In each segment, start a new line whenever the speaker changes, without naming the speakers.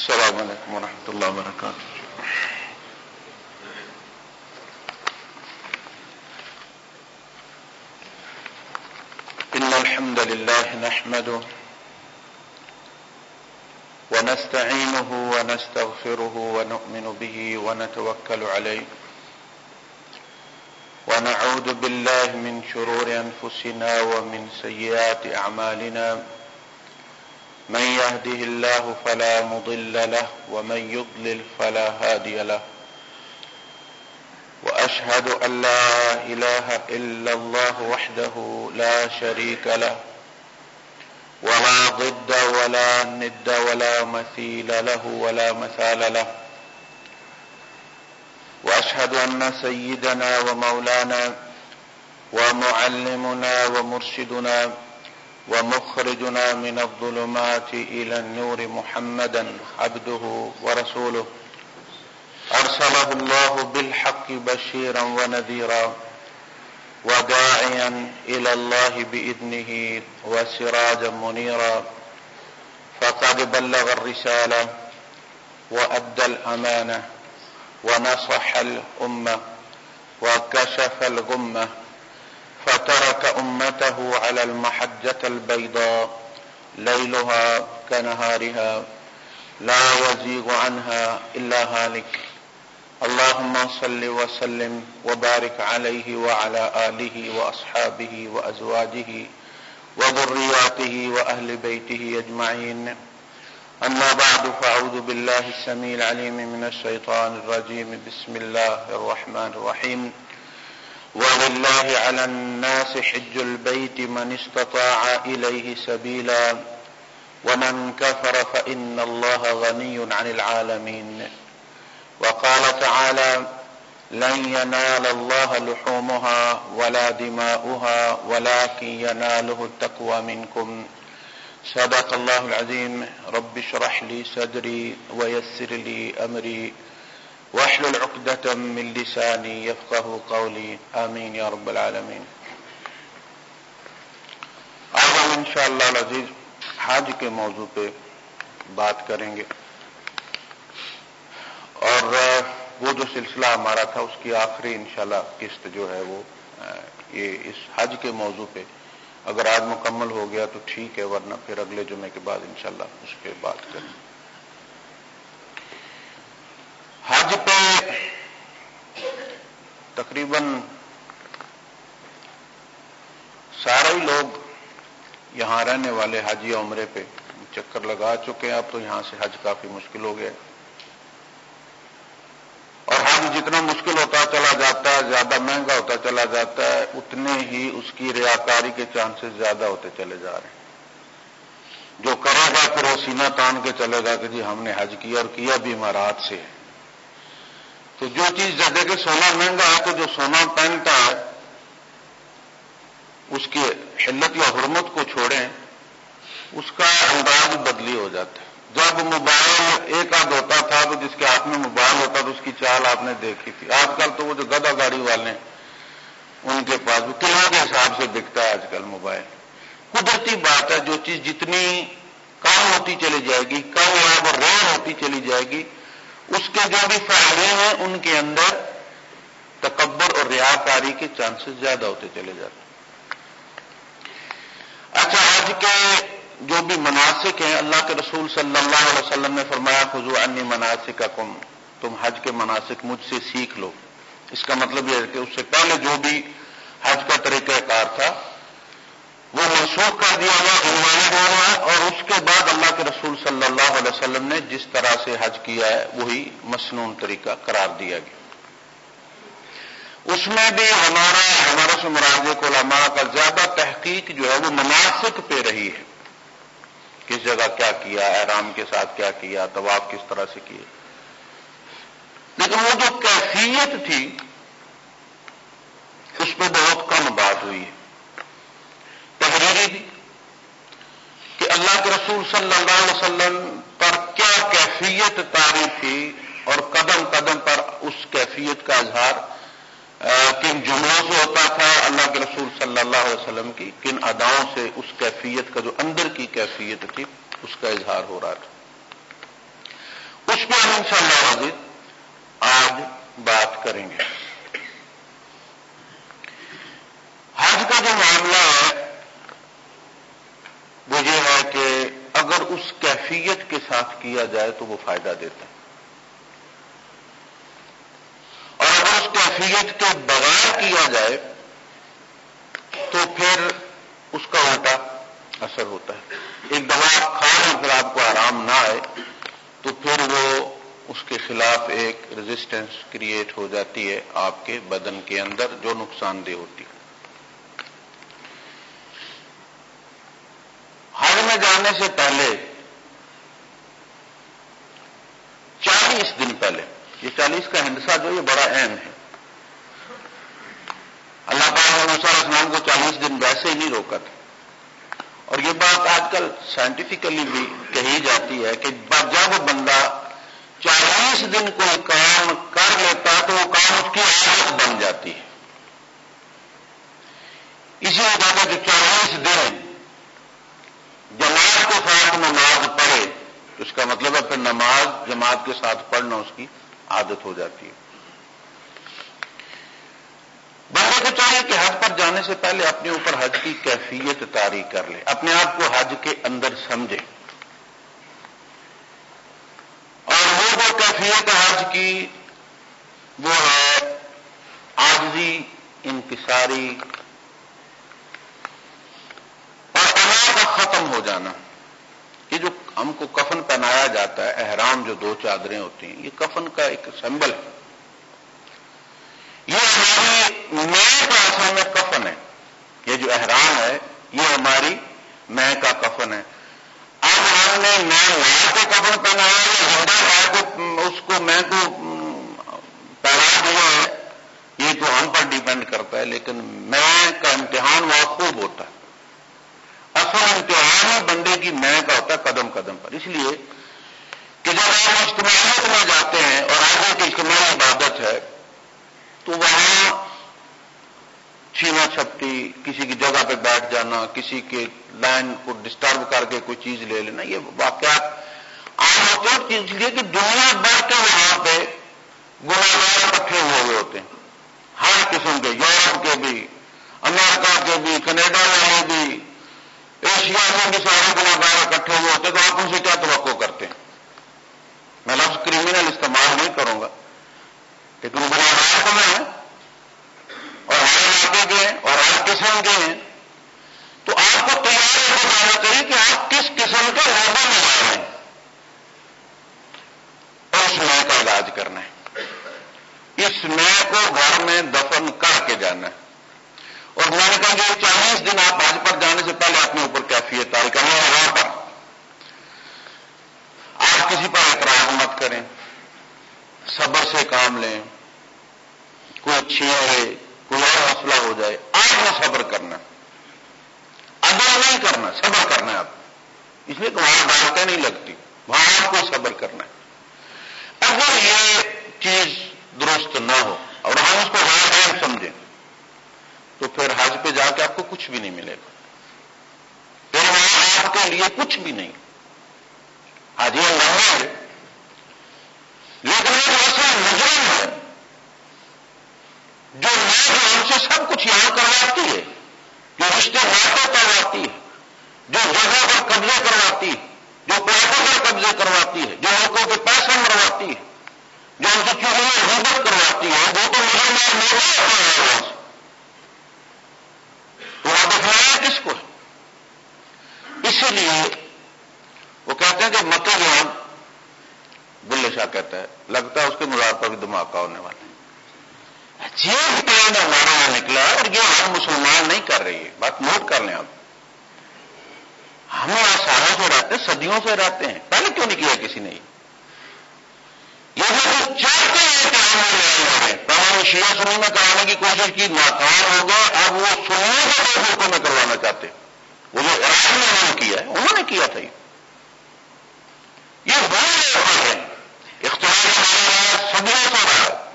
السلام علیکم ورحمۃ اللہ وبرکاتہ۔ إن الحمد لله نحمده ونستعينه ونستغفره ونؤمن به ونتوكل عليه ونعوذ بالله من شرور أنفسنا ومن سيئات أعمالنا من يهده الله فلا مضل له ومن يضلل فلا هادي له وأشهد أن لا إله إلا الله وحده لا شريك له ولا ضد ولا ند ولا مثيل له ولا مثال له وأشهد أن سيدنا ومولانا ومعلمنا ومرشدنا ومرشدنا ومخرجنا من الظلمات إلى النور محمدا عبده ورسوله. أرسله الله بالحق بشيرا ونذيرا وداعيا إلى الله بإذنه وسراجا منيرا. فقد بلغ الرسالة وأدى الأمانة ونصح الأمة وكشف الغمة فترك أمته على المحجة البيضاء ليلها كنهارها لا يزيغ عنها إلا هالك. اللهم صل وسلم وبارك عليه وعلى آله وأصحابه وأزواجه وذرياته وأهل بيته أجمعين. أما بعد، فأعوذ بالله السميع العليم من الشيطان الرجيم. بسم الله الرحمن الرحيم. ولله على الناس حج البيت من استطاع إليه سبيلا ومن كفر فإن الله غني عن العالمين وقال تعالى لن ينال الله لحومها ولا دماؤها ولكن يناله التقوى منكم صدق الله العظيم. رب شرح لي صدري ويسر لي أمري. واحلل عقدة من لساني يفقه قولي. آمين يا رب العالمين. آج ہم انشاءاللہ العزیز حاج کے موضوع پہ بات کریں گے. اور وہ جو سلسلہ ہمارا تھا، اس کی آخری انشاءاللہ قسط جو ہے وہ یہ اس حج کے موضوع پہ اگر آج مکمل ہو گیا تو ٹھیک ہے، ورنہ پھر اگلے جمعے کے بعد انشاءاللہ اس پہ بات کریں گے. حج پہ تقریباً سارے ہی لوگ یہاں رہنے والے حج یا عمرے پہ چکر لگا چکے ہیں، اب تو یہاں سے حج کافی مشکل ہو گیا اور حج جتنا مشکل ہوتا چلا جاتا ہے زیادہ مہنگا ہوتا چلا جاتا ہے، اتنے ہی اس کی ریاکاری کے چانسز زیادہ ہوتے چلے جا رہے ہیں۔ جو کرے گا پھر وہ سینہ تان کے چلے گا کہ جی ہم نے حج کیا اور کیا بھی امارات سے۔ تو جو چیز جگہ کے سونا مہنگا ہے، تو جو سونا پہنتا ہے، اس کی حلت یا حرمت کو چھوڑیں، اس کا انداز بدلی ہو جاتا ہے۔ جب موبائل ایک آدھ ہوتا تھا، تو جس کے ہاتھ میں موبائل ہوتا، تو اس کی چال آپ نے دیکھی تھی۔ آج کل تو وہ جو گدا گاڑی والے ان کے پاس وہ قلعہ کے حساب سے بکتا ہے آج کل موبائل۔ قدرتی بات ہے، جو چیز جتنی کم ہوتی چلی جائے گی، کم اور ریئر ہوتی چلی جائے گی اس کے جو بھی فائدے ہیں، ان کے اندر تکبر اور ریاکاری کے چانسز زیادہ ہوتے چلے جاتے اچھا آج کے جو بھی مناسک ہیں، اللہ کے رسول صلی اللہ علیہ وسلم نے فرمایا خزو انی مناسک کم تم حج کے مناسک مجھ سے سیکھ لو۔ اس کا مطلب یہ ہے کہ اس سے پہلے جو بھی حج کا طریقہ کار تھا وہ منسوخ کر دیا گیا ہے، اور اس کے بعد اللہ کے رسول صلی اللہ علیہ وسلم نے جس طرح سے حج کیا ہے، وہی مصنون طریقہ قرار دیا گیا۔ اس میں بھی ہمارا ہمارا سے کو علماء کا زیادہ تحقیق جو ہے، وہ مناسک پہ رہی ہے۔ کس جگہ کیا کیا، احرام کے ساتھ کیا کیا، طواف کس طرح سے کیے۔ لیکن وہ جو کیفیت تھی، اس پہ بہت کم بات ہوئی ہے۔ تحریری بھی کہ اللہ کے رسول صلی اللہ علیہ وسلم پر کیا کیفیت تاری تھی اور قدم قدم پر اس کیفیت کا اظہار کن جملوں سے ہوتا تھا اللہ کے رسول صلی اللہ علیہ وسلم کی، کن اداؤں سے اس کیفیت کا جو اندر کی کیفیت تھی اس کا اظہار ہو رہا تھا۔ اس پہ ہم ان شاء اللہ آج بات کریں گے۔ حج کا جو معاملہ ہے وہ یہ ہے کہ اگر اس کیفیت کے ساتھ کیا جائے تو وہ فائدہ دیتا ہے۔ اور اگر اس کیفیت کے بغیر کیا جائے تو پھر اس کا الٹا اثر ہوتا ہے۔ ایک دوا آپ کھائیں پھر آپ کو آرام نہ آئے تو پھر وہ اس کے خلاف ایک ریزسٹنس کریٹ ہو جاتی ہے آپ کے بدن کے اندر جو نقصان دہ ہوتی ہے۔ حج میں جانے سے پہلے، چالیس دن پہلے، یہ چالیس کا ہندسہ جو یہ بڑا اہم ہے۔ اللہ تعالیٰ اسلام کو چالیس دن ویسے ہی نہیں روکا تھا۔ اور یہ بات آج کل سائنٹیفکلی بھی کہی جاتی ہے کہ جب بندہ چالیس دن کوئی کام کر لیتا تو وہ کام اس کی عادت بن جاتی ہے۔ اسی وجہ سے جو چالیس دن نماز پڑھے تو اس کا مطلب ہے پھر نماز جماعت کے ساتھ پڑھنا اس کی عادت ہو جاتی ہے۔ بندے کو چاہیے کہ حج پر جانے سے پہلے اپنے اوپر حج کی کیفیت تاری کر لے، اپنے آپ کو حج کے اندر سمجھے۔ اور وہ جو کیفیت حج کی، وہ ہے آجزی انکساری اور کا ختم ہو جانا۔ جو ہم کو کفن پہنایا جاتا ہے، احرام جو دو چادریں ہوتی ہیں، یہ کفن کا ایک سمبل ہے۔ یہ ہماری میں کا اصل میں کفن ہے۔ یہ جو احرام ہے، یہ ہماری میں کا کفن ہے۔ اب ہم نے میں میں کو کفن پہنایا ہندا کو، اس کو میں کو، پہنا دیا ہے۔ یہ تو ہم پر ڈیپینڈ کرتا ہے، لیکن میں کا امتحان وہاں خوب ہوتا ہے۔ اصل امتحان ہی بندے کی میں کا ہوتا ہے قدم قدم پر۔ اس لیے کہ جب آپ اجتماعیت میں جاتے ہیں اور آگے کی اجتماعی عبادت ہے، تو وہاں چھینا چھپتی، کسی کی جگہ پہ بیٹھ جانا، کسی کے لائن کو ڈسٹرب کر کے کوئی چیز لے لینا، یہ واقعات عام ہوتے ہیں۔ اس لیے کہ دنیا بھر کے وہاں پہ گناگار اکٹھے ہوئے ہوئے ہوتے ہیں۔ ہر قسم کے، یورپ کے بھی، امریکہ کے بھی، کینیڈا والے بھی۔ ایشیا میں بھی سارے گناگار اکٹھے ہوئے ہوتے ہیں تو آپ ان سے کیا توقع کرتے ہیں؟ میں لفظ کریمنل استعمال نہیں کروں گا۔ لیکن گناگار تو میں اور ہر علاقے کے ہیں اور ہر قسم کے ہیں۔ تو آپ کو تیار ہو جانا چاہیے کہ آپ کس قسم کے لوگوں میں آ رہے ہیں۔ اور اس میں کا علاج کرنا ہے۔ اس میں کو گھر میں دفن کر کے جانا ہے۔ اور میں نے کہا کہ چالیس دن آپ آج پر جانے سے پہلے اپنے اوپر کیفیت تاری کرنا ہے وہاں پر آپ کسی پر اعتراض مت کریں۔ صبر سے کام لیں۔ کوئی اچھی کوئی اور مسئلہ ہو جائے، آپ نے صبر کرنا ادا نہیں کرنا، صبر کرنا ہے آپ۔ اس لیے کہ وہاں باتیں نہیں لگتی، وہاں آپ کو صبر کرنا ہے۔ اگر یہ چیز درست نہ ہو اور ہم اس کو غیر سمجھیں تو پھر حج پہ جا کے آپ کو کچھ بھی نہیں ملے گا۔ پھر وہاں آپ کے لیے کچھ بھی نہیں۔ حاجی اللہ ہے۔ لیکن ایک ایسا مجرم ہے جو نئے ہم سے سب کچھ یہاں کرواتی ہے، جو رشتے ناطے کرواتی ہے، جو جگہ پر قبضے کرواتی ہے، جو پلاٹوں پر قبضے کرواتی ہے، جو لوگوں کے پیسے مرواتی ہے، جو ان کی چیزوں میں کرواتی ہے۔ وہ تو مجھے تو وہاں دکھلایا کس کو ہے۔ اسی لیے وہ کہتے ہیں کہ مطلب مکہ جان بلے شاہ کہتا ہے لگتا ہے اس کے مزار پر بھی دھماکہ ہونے والے جیب پلان ہمارا یہاں نکلا اور یہ ہم مسلمان نہیں کر رہی ہے۔ بات نوٹ کر لیں آپ۔ ہم یہاں سالوں سے رہتے ہیں، صدیوں سے رہتے ہیں۔ پہلے کیوں نہیں کیا کسی نے؟ یہ چاہتے ہیں کہ ہم شیعہ سنی میں کرانے کی کوشش کی ناکام ہو گئے۔ اب وہ سنی سننے کے ملکوں میں کروانا چاہتے ہیں۔ وہ جو عراق میں انہوں نے کیا ہے، انہوں نے کیا تھا یہ۔ بڑے ہیں۔ اختلاف صدیوں سے رہا ہے۔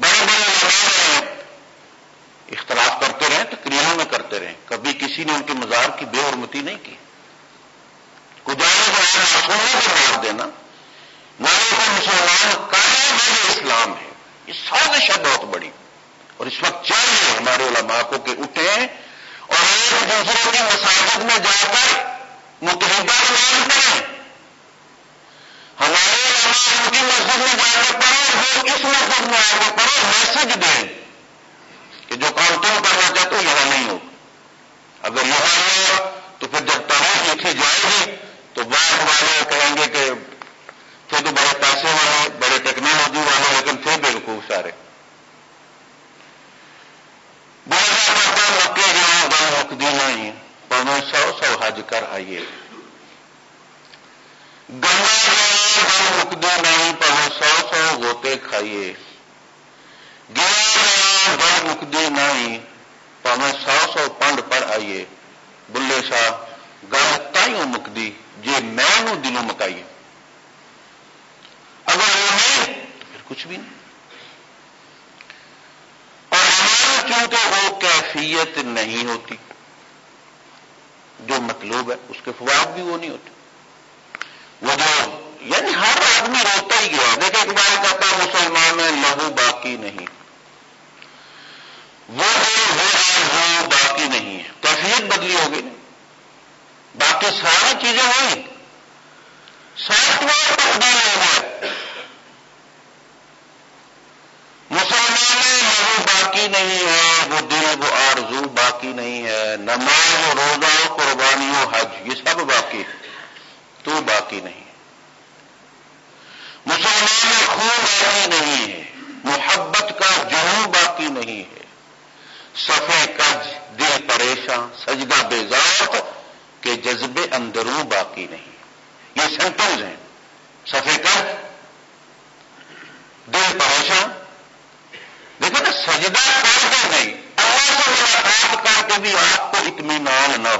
بڑے بڑے رہے ہیں۔ اختلاف کرتے رہے تقریروں میں کرتے رہے کبھی کسی نے ان کے مزار کی بے حرمتی نہیں کی۔ کو جانے کو سونے کو مار دینا۔ نہ مسلمان کا اسلام ہے۔ یہ سازش ہے بہت بڑی۔ اور اس وقت چاہیے ہمارے علماء کو کہ اٹھیں اور ایک دوسرے کی مساجد میں جا کر متحدہ بیان کریں ہمارے علماء ان کی مسجد میں جا کر پڑھیں وہ اس مسجد میں آ کر پڑھیں، میسج دیں کہ جو کام تم کرنا چاہتے ہو، یہاں نہیں ہو۔ اگر یہاں نہیں ہو، تو پھر جب تاریخ لکھی جائے گی، تو بعد والے کہیں گے کہ تھے تو بڑے پیسے والے، بڑے ٹیکنالوجی والے لیکن تھے سارے۔ بڑا مکے جہاں گاؤں مکدی نہیں پڑھو سو سو حج کر آئیے۔ گنگا گاؤں مکدی نہیں پڑھو سو سو گوتے کھائیے۔ گیا گڑھ مکدی نہیں پاویں سو سو پنڈ پڑھ آئیے۔ بلے شاہ، گل تائیوں مکدی جی میں دلوں مکائیے۔ اگر وہ نہیں تو پھر کچھ بھی نہیں اور ہمارے چونکہ وہ کیفیت نہیں ہوتی؟ جو مطلوب ہے، اس کے فوائد بھی وہ نہیں ہوتے۔ وہ جو یعنی ہر آدمی روتا ہی گیا دیکھیں ایک بار کہتا مسلمان ہے لہو باقی نہیں۔ وہ باقی نہیں ہے کیفیت بدلی ہوگی باقی ساری چیزیں ہوئی سافٹ ویئر تبدیل ہو گیا مسلمان لہو باقی نہیں ہے، وہ دل، وہ آرزو باقی نہیں ہے۔ نماز و روزہ قربانی و حج، یہ سب باقی ہے تو باقی نہیں مسلمان خون باقی نہیں ہے۔ محبت کا جنو باقی نہیں ہے۔ سفے کج، دل پریشان سجدہ بے کے جذبے اندروں باقی نہیں۔ یہ سینٹنز ہیں۔ سفے کج، دل پریشان دیکھو سجدہ کر کے نہیں۔ اللہ سے ملاقات کر کے بھی آپ کو اطمینان نہ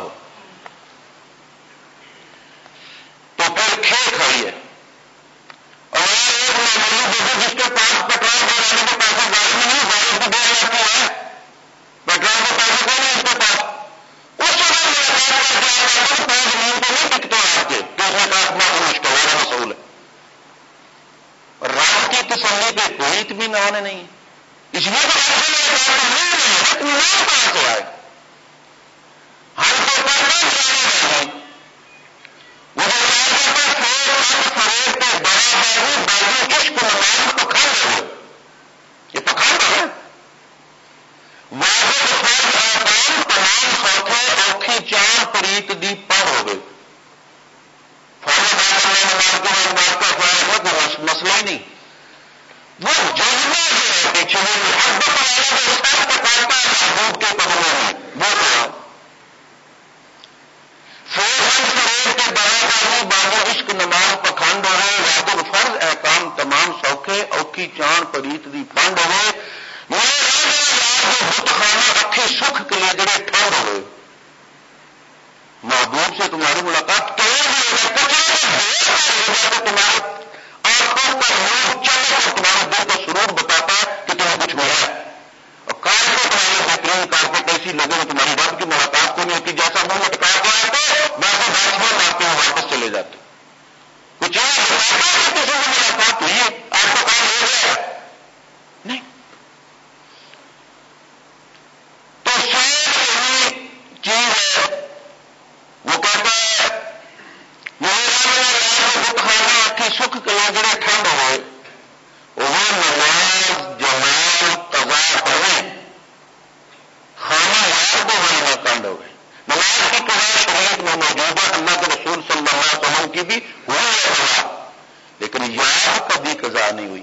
سزا نہیں ہوئی۔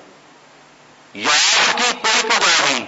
یاد کی کوئی سزا نہیں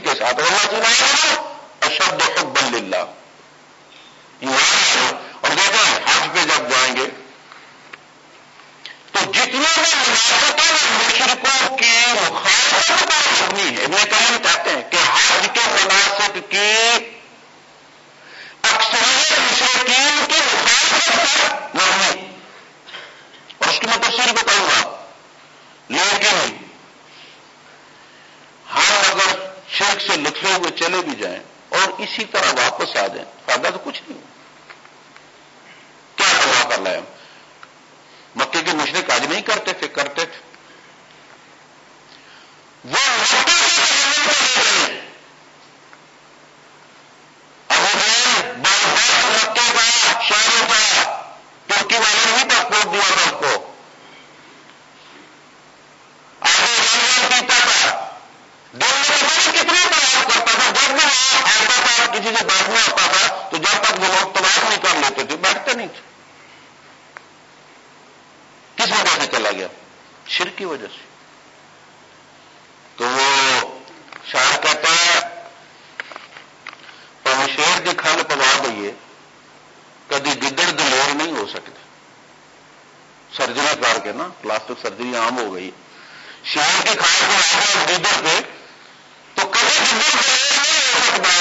کے ساتھ اللہ سنا اشد حب اللہ اور دیکھیں حج پہ جب جائیں گے تو جتنے بھی مناسبتیں مشرقوں کی مخالفت کرنی ہے ابن قیم کہتے ہیں کہ حج کے مناسب کی اکثریت مشرقین کی مخالفت نہیں اور اس کی میں تفصیل بتاؤں گا لیکن ہم اگر شرک سے لکھے ہوئے چلے بھی جائیں اور اسی طرح واپس آ جائیں فائدہ تو کچھ نہیں کیا پرواہ کر رہے ہیں مکے کے مشرق آج نہیں کرتے تھے کرتے تھے وہ مکے کا شہروں کا ترکی والے نے بھی پاسپورٹ دیا تھا اس کو آگے پیتا تھا دل میں کتنے بار کرتا تھا جب بھی آتا تھا کسی سے بیٹھنا ہوتا تھا تو جب تک وہ لوگ تباہ نہیں کر لیتے تھے بیٹھتے نہیں تھے کس وجہ سے چلا گیا شر کی وجہ سے تو وہ شاہ کہتا ہے شیر کی کھل پوا دئیے کدی گدڑ دلیر نہیں ہو سکتے سرجری کر کے نا پلاسٹک سرجری عام ہو گئی شیر کی کھال پوا گدڑ پہ تو کبھی گدڑ دلیر نہیں ہو سکتا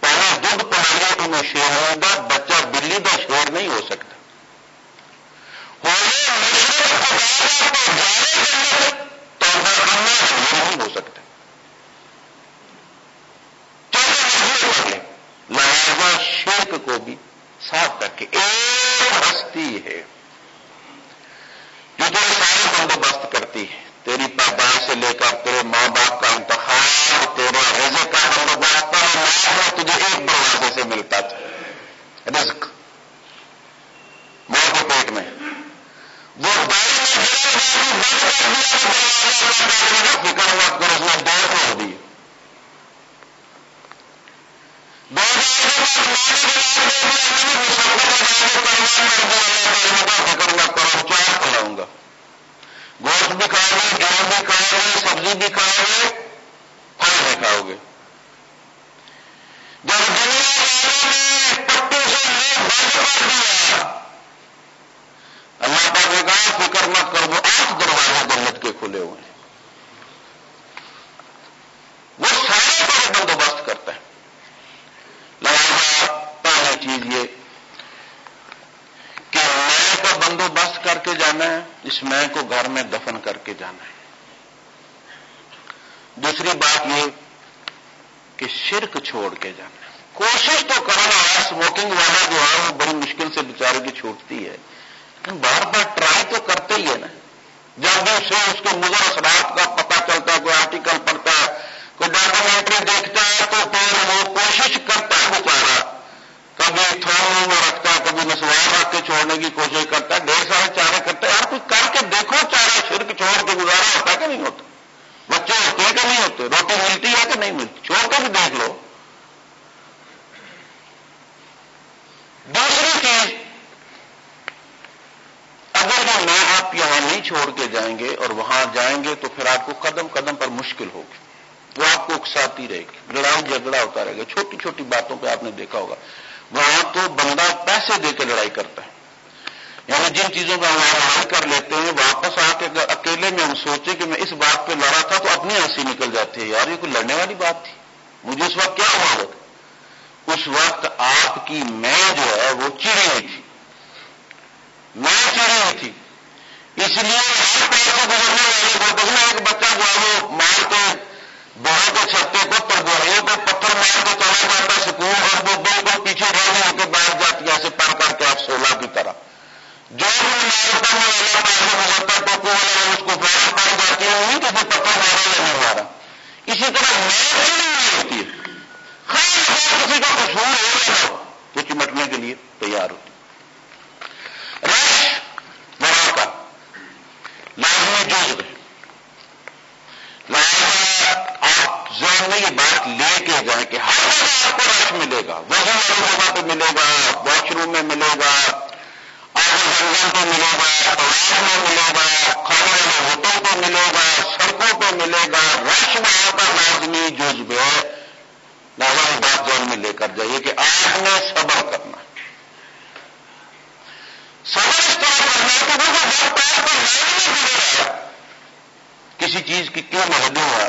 پہلے دودھ پہاڑیوں تو میں شیر ہوگا بچہ بلی کا شیر نہیں ہو سکتا نہیں ہو سکتے لہذا شرک کو بھی صاف کر کے ایک ہستی ہے جو تیرے سارے بندوبست کرتی ہے تیری پیدائش سے لے کر تیرے ماں باپ کا انتخاب تیرے رزق کا بندوبست تجھے ایک دروازے سے ملتا تھا رزق. اس لیے گزرنے والے کو دیکھنا ایک بچہ جو ہے وہ مار کے بہت کے چھتے کو پردوائیوں کو پتھر مار کے چلا جاتا سکون، اور وہ بالکل پیچھے رہنے ہو کے بیٹھ جاتی ہے ایسے پڑھ کر کے آپ سولہ کی طرح۔ جو بھی مارتا ہے گزرتا ٹوکو والا اس کو بہت پڑ جاتی ہے نہیں کسی پتھر مارا یا نہیں مارا اسی طرح میں نہیں ہوتی ہے۔ خاص کسی کا قصور ہو رہا تو چمٹنے کے لیے تیار ہوتی رش وہاں کا لازمی جز ذہن میں یہ بات لے کے جائیں کہ ہر جگہ آپ کو رش ملے گا۔ وزن والی جگہ پہ ملے گا واش روم میں ملے گا آگے جنگل پہ ملے گا پلاس میں ملے گا کھانے والے ہوٹل پہ ملے گا، سڑکوں پہ ملے گا۔ رش وہاں کا لازمی جزب ہے۔ لہٰذا بات ذہن میں لے کر جائیے کہ آپ نے صبر کرنا۔ صبر اس طرح کرنا ہے کہ کسی چیز کی کیوں محدود ہے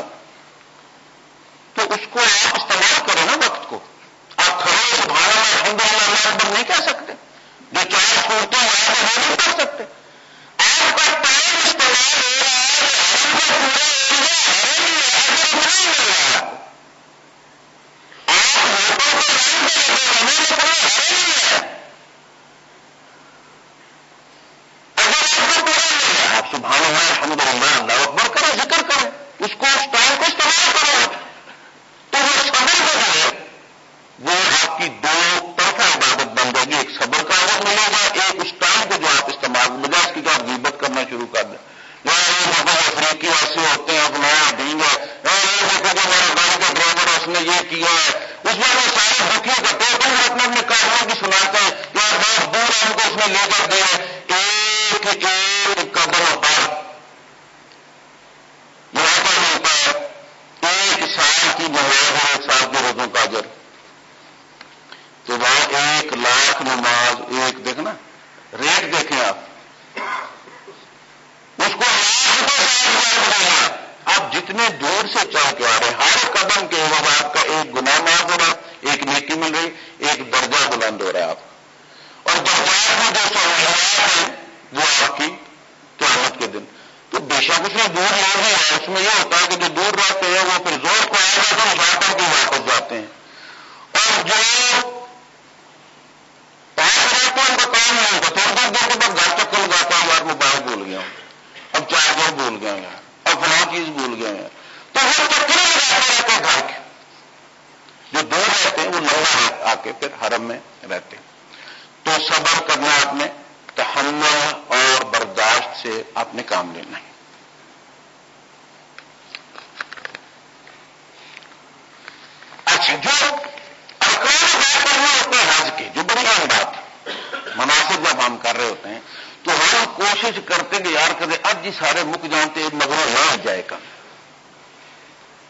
تو اس کو آپ استعمال کریں نا وقت کو۔ آپ کھڑے سبحان اللہ الحمد للہ اللہ اکبر نہیں کہہ سکتے۔ جو چار صورتیں وہاں پر وہ نہیں کر سکتے۔ آپ کا ٹائم استعمال ہو رہا ہے آپ اللہ اللہ اکبر کریں ذکر کریں۔ اس کو اس ٹائم کو استعمال کریں تو وہ صبر جو ہے وہ آپ کی دو طرفہ عبادت بن جائے گی ایک صبر کا عدد ملے گا ایک اس ٹائم کو جو آپ استعمال بجائے اس کی جو آپ غیبت کرنا شروع کر دیں افریقی ایسے ہوتے ہیں اپنا دیں گے دیکھو کہ میرا گاڑی کا ڈرائیور اس نے یہ کیا ہے اس میں وہ سارے دکھی کرتے ہیں پھر اپنے اپنے کاروں کی سناتے ہیں یا بہت دور ہم کو اس نے لے کر دیا ایک ایک قدم پر یہاں پر ملتا ہے ایک کی نماز ہے، ایک سال کے روزوں کا اجر تو وہاں ایک لاکھ نماز، ایک دیکھنا، ریٹ دیکھیں آپ۔ اس کو آپ جتنے دور سے چل کے آ رہے ہیں، ہر قدم کے بعد آپ کا ایک گنا معاف ہو رہا ایک نیکی مل رہی، ایک درجہ بلند ہو رہا ہے آپ۔ اور درجات میں جو سہولیات ہیں وہ آپ کی قیامت کے دن۔ تو بے شک اس میں دور لوگ ہے۔ اس میں یہ ہوتا ہے کہ جو دور رہتے ہیں، وہ پھر زور کو آئے گا تو اٹھا کر کے واپس جاتے ہیں۔ اور جو پاس رہتے ہیں ان کا کام نہیں ہوتا۔ تھوڑی دیر دیر کے بعد گھر چکر لگاتا ہوں یار موبائل بھول گیا ہوں۔ اب چارجر بھول گیا ہوں اب فلاں چیز بھول گیا ہوں تو وہ چکر لگاتے رہتے ہیں گھر کے۔ جو دور رہتے ہیں، وہ لمبا آ کے پھر حرم میں رہتے ہیں۔ تو صبر کرنا آپ نے تحمل اور برداشت سے آپ نے کام لینا ہے۔ اچھا جو ارکان ہوتے ہیں حج کے، جو بڑی اہم بات مناسب جب ہم کر رہے ہوتے ہیں، تو ہم کوشش کرتے کہ یار کرتے اب جی سارے مک جانتے مگر نہ جائے گا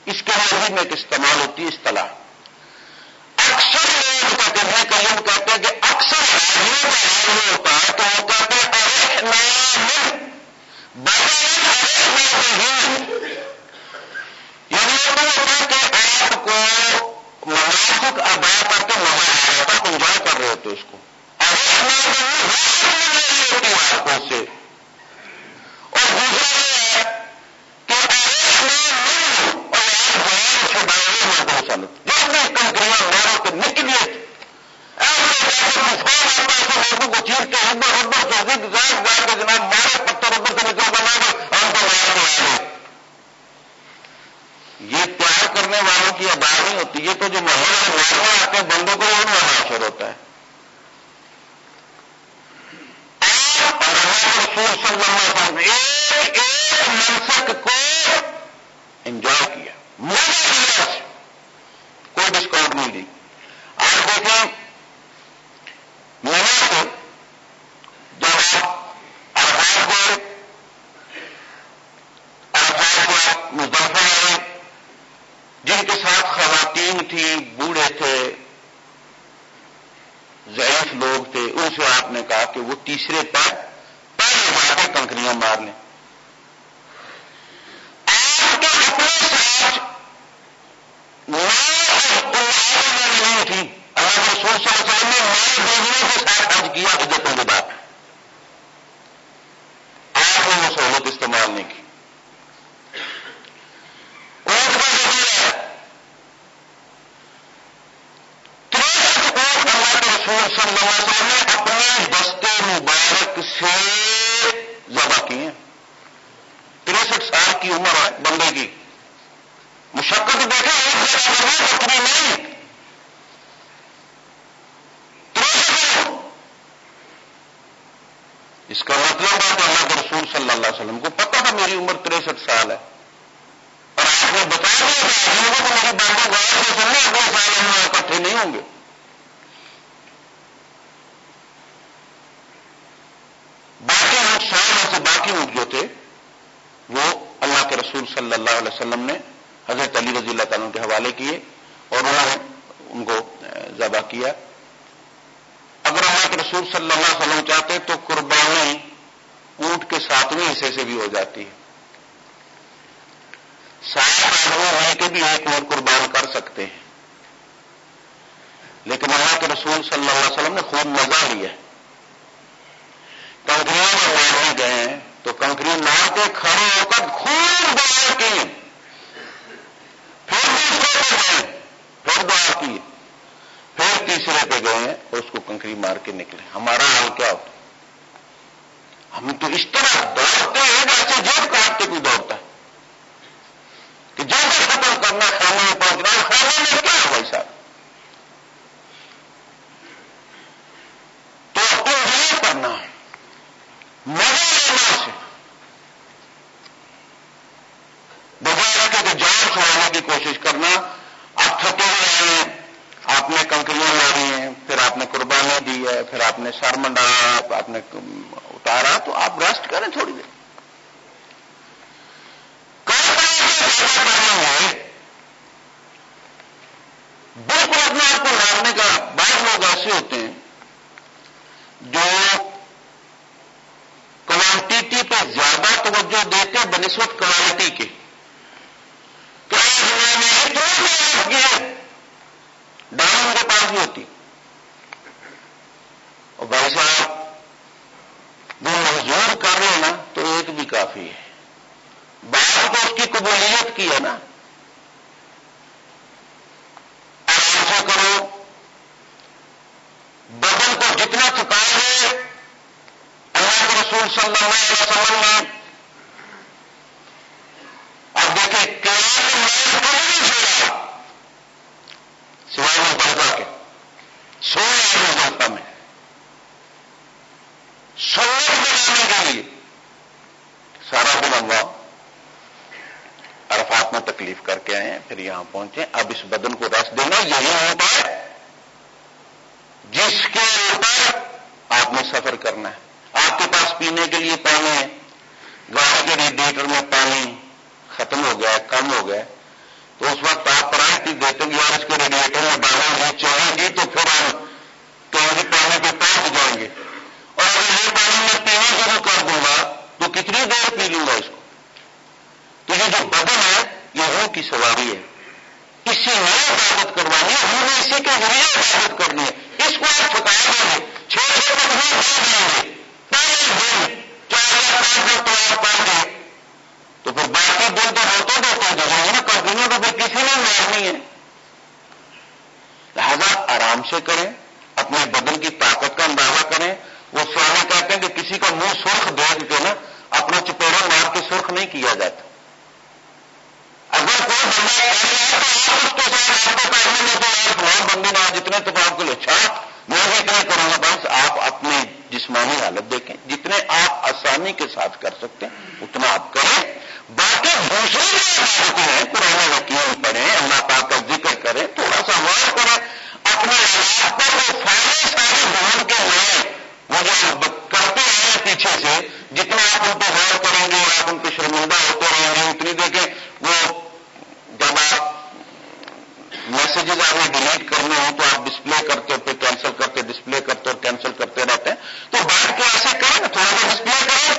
اس کے لیے میں ایک استعمال ہوتی ہے، اصطلاح۔ اکثر لوگ کہتے ہیں کہ لوگ کہتے ہیں کہ اکثر ہوتا ہے تو وہ کہتے ہیں یعنی وہ ہوتا ہے کہ آپ کو مناسب ادا کر کے مزہ آ رہا تھا انجوائے کر رہے ہوتے اس کو۔ آپ کو سے۔ اور دوسرا یہ ہے کہ اور آپ میں سال جو کنٹریاں میرا تو نکلی لوگوں سے نکل کو مار کے تو ایک ایک منسک کو انجوائے کیا۔ مزہ سے بھی ہو جاتی ہے۔ سات آدمی ہونے کے بھی ایک اور قربان کر سکتے ہیں۔ لیکن اللہ کے رسول صلی اللہ علیہ وسلم نے خوب مزہ لیا۔ کنکریوں میں مارنے گئے ہیں، تو کنکری مار کے کھڑے ہو کر خوب دعا کی۔ پھر دوسرے پہ گئے، پھر دعا کی۔ پھر تیسرے پہ گئے اور اس کو کنکری مار کے نکلے۔ ہمارا حال کیا ہوتا؟ ہم تو اس طرح دوڑتے ہیں جیسے جیب کاٹ کے کوئی دوڑتا ہے کہ جیسے ختم کرنا خانے میں پہنچنا خانے میں کیا ہے بھائی صاحب تو آپ کو یہ کرنا ہے مزہ لینا سے چھوڑانے کی کوشش کرنا آپ تھکے ہوئے ہیں آپ نے کنکریاں ماری ہیں پھر آپ نے قربانی دی ہے پھر آپ نے سر منڈایا آپ نے اتارا تو آپ ریسٹ کریں تھوڑی دیر بالکل اپنے آپ کو مارنے کا بعض لوگ ایسے ہوتے ہیں جو کوانٹیٹی پہ زیادہ توجہ دیتے بنسبت کوالٹی کے ڈاؤن کے پاس بھی ہوتی اور بھائی صاحب وہ مزدور کر رہے ہیں نا تو ایک بھی کافی ہے بات کو اس کی قبولیت کی ہے نا آرام سے کرو بدن کو جتنا تھکائے گے اللہ کے رسول صلی اللہ علیہ وسلم نے پھر یہاں پہنچے، اب اس بدن کو رس دینا یہی ہوتا ہے۔ جس کے اوپر آپ نے سفر کرنا ہے۔ آپ کے پاس پینے کے لیے پانی ہے۔ گاڑی کے ریڈیٹر میں پانی ختم ہو گیا کم ہو گیا تو اس وقت آپ پرائرٹی دیتے ہیں یار اس کے ریڈیٹر میں ڈالیں گے چلیں گی تو پھر ہم کہیں پانی پہ پہنچ جائیں گے۔ اور اگر یہ پانی میں پینا شروع کر دوں گا، تو کتنی دیر پی لوں گا اس کو؟ تو یہ جو بدن ہے، یہ روح کی سواری ہے۔ اسی میں عبادت کروانی ہے، ہم نے اسی کے ذریعے عبادت کرنی ہے؟ اس کو آپ چھپا دیں گے۔ چھ چھ مہینے دیں گے۔ پہلے دن چار یا پانچ دن تو آپ پڑھ گئے تو پھر باقی دن تو ہوتے ہوتے جائیں گے نا کنٹینیو تو پھر کسی نے مارنی ہے۔ لہذا آرام سے کریں، اپنے بدن کی طاقت کا اندازہ کریں۔ وہ سوال کہتے ہیں کہ کسی کا منہ سرخ دیکھ کے نا اپنا چپیڑا مار کے سرخ نہیں کیا جاتا۔ اگر کوئی بندہ بندی نہ جتنے اتفاق کے لیے اچھا میں بھی اتنا کروں گا، بس آپ اپنی جسمانی حالت دیکھیں۔ جتنے آپ آسانی کے ساتھ کر سکتے ہیں، اتنا آپ کریں۔ باقی دوسرے بھی ہیں پرانے وکیل پڑھیں، اللہ پاک کا ذکر کریں، تھوڑا سا غور کریں، اپنے علاقوں کو فائدے سارے بہن کے لائے وہاں کرتے ہیں پیچھے سے، جتنا آپ ان کو غور کریں گے آپ ان کو شرمندہ ہوتے رہیں گے، اتنی دے کے وہ جب آپ میسجز آپ نے ڈیلیٹ کرنے ہوں تو آپ ڈسپلے کرتے، پھر کینسل کرتے ڈسپلے کرتے اور کینسل کرتے رہتے ہیں۔ تو بیٹھ کے ایسے کریں تھوڑا سا ڈسپلے کریں؟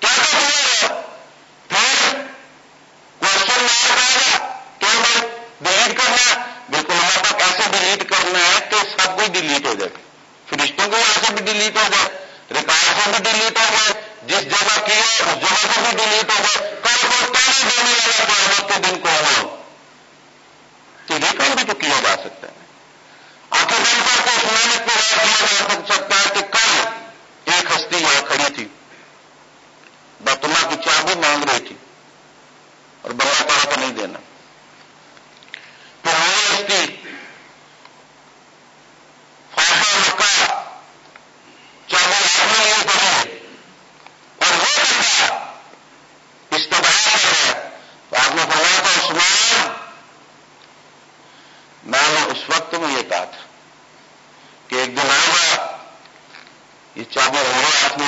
کیا کریں پھر کوشچن آ جائے گا کیا ڈیلیٹ کرنا ہے؟ بالکل ہمارے پاس ایسے ڈیلیٹ کرنا ہے کہ سب کچھ ڈیلیٹ ہو جائے۔ فرشتوں کے یہاں سے بھی ڈیلیٹ ہو گئے ریکارڈ سے بھی ڈیلیٹ ہو گئے، جس جگہ کیے اس جگہ سے بھی ڈیلیٹ ہو گئے۔ کل کو پہلے دینے والا قیامت کے دن کو ہو تو ریکارڈ بھی تو کیا جا سکتا ہے؟ آخر بند کر اس محنت کو کیا جا سکتا ہے کہ کل ایک ہستی یہاں کھڑی تھی۔ بتما کی چابی مانگ رہی تھی۔ اور بلّہ تعالیٰ تو نہیں دینا۔ پرانی ہستی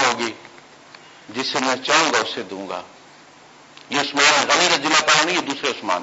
ہوگی جسے میں چاہوں گا اسے دوں گا۔ یہ عثمان غنی رضی اللہ تعالیٰ نہیں، یہ دوسرے عثمان۔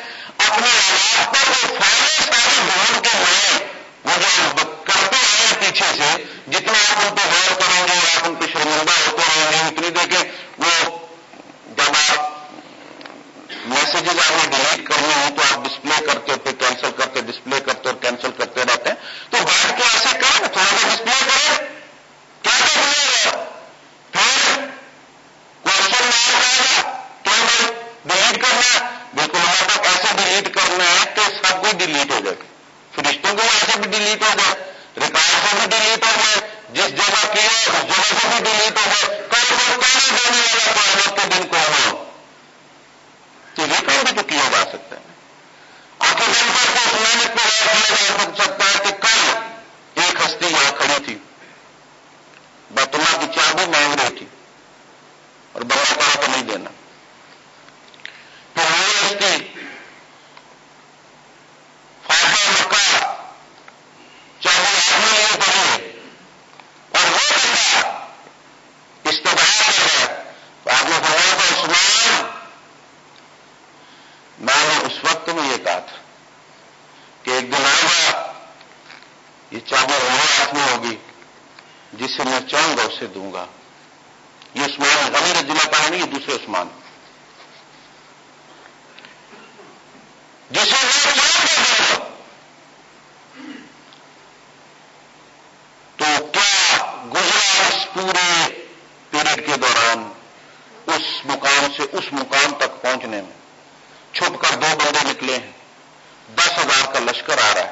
لشکر آ رہا ہے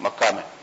مکہ میں۔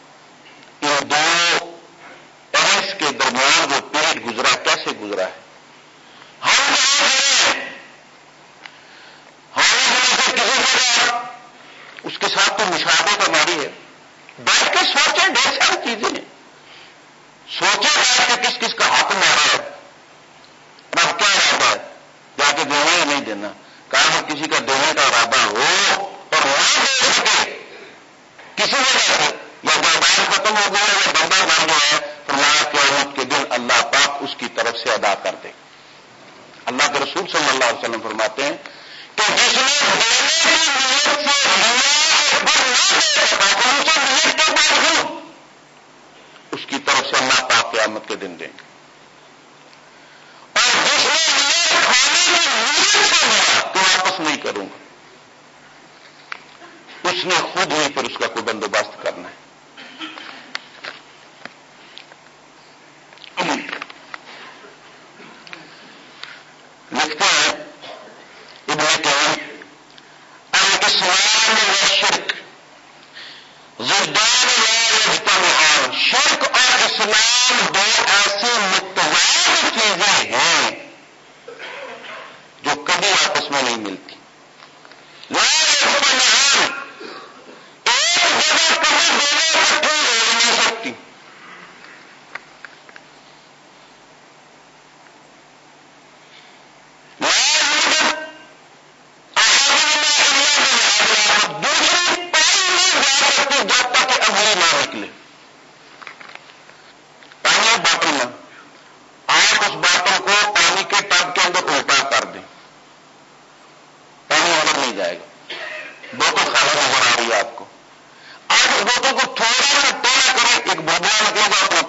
کرنے والا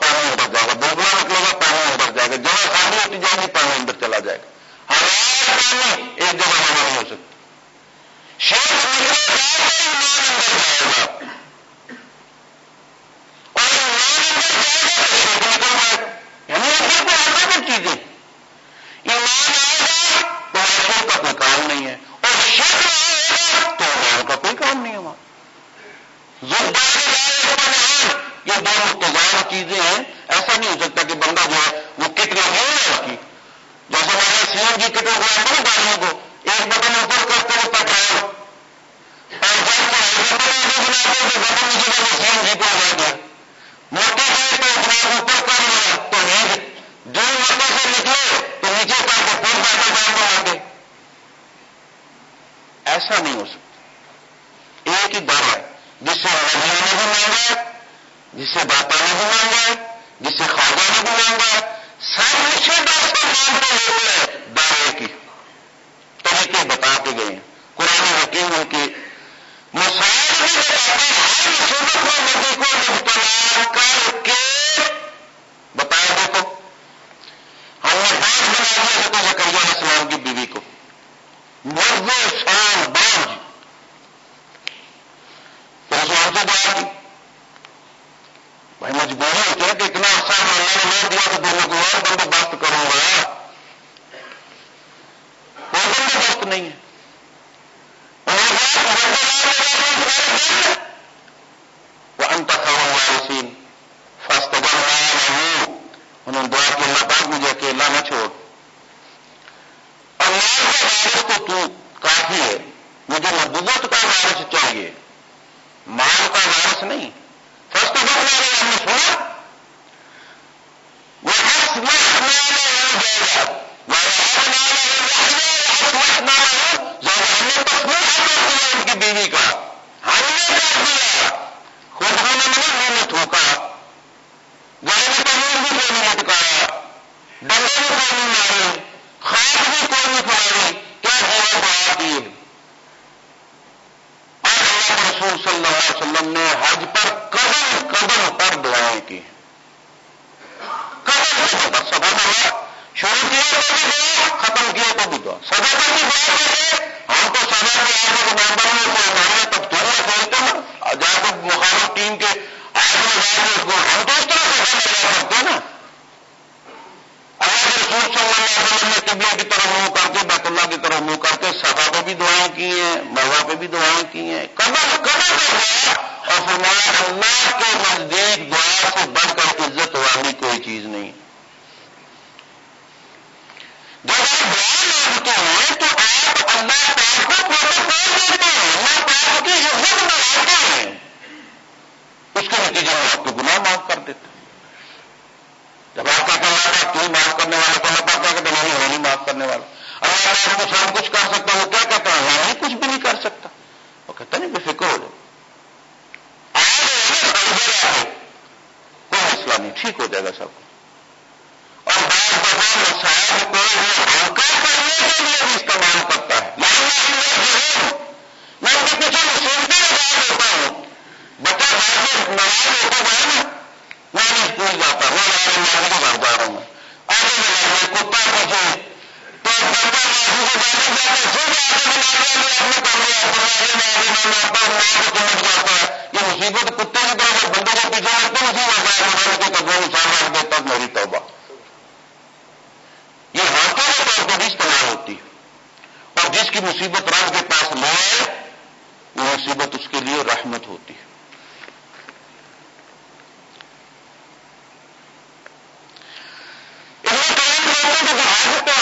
مصیبت اس کے لیے رحمت ہوتی ہے۔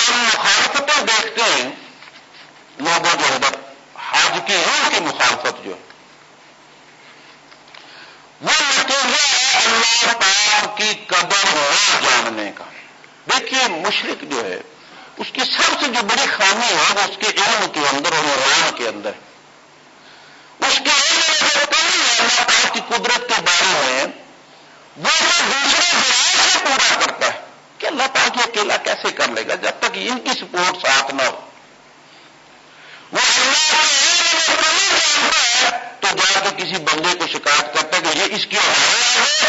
ہم مخالفتیں دیکھتے ہیں، لوگوں کے اندر حج کی روح کی مخالفت جو ہے، وہ نتیجہ ہے اللہ پاک کی قدر نہ جاننے کا۔ دیکھیے، مشرق جو ہے، اس کی سب سے جو بڑی خامی ہے، وہ اس کے علم کے اندر اور ایمان کے اندر اس کے علم میں کمی ہے اللہ پاک کی قدرت کے بارے میں، وہ دوسرے ذرائع سے پورا کرتا ہے کہ اللہ پاک یہ اکیلا کیسے کر لے گا جب تک ان کی سپورٹ ساتھ نہ ہو۔ وہ اللہ تو جا کے کسی بندے کو شکایت کرتا ہے کہ یہ اس کی آگے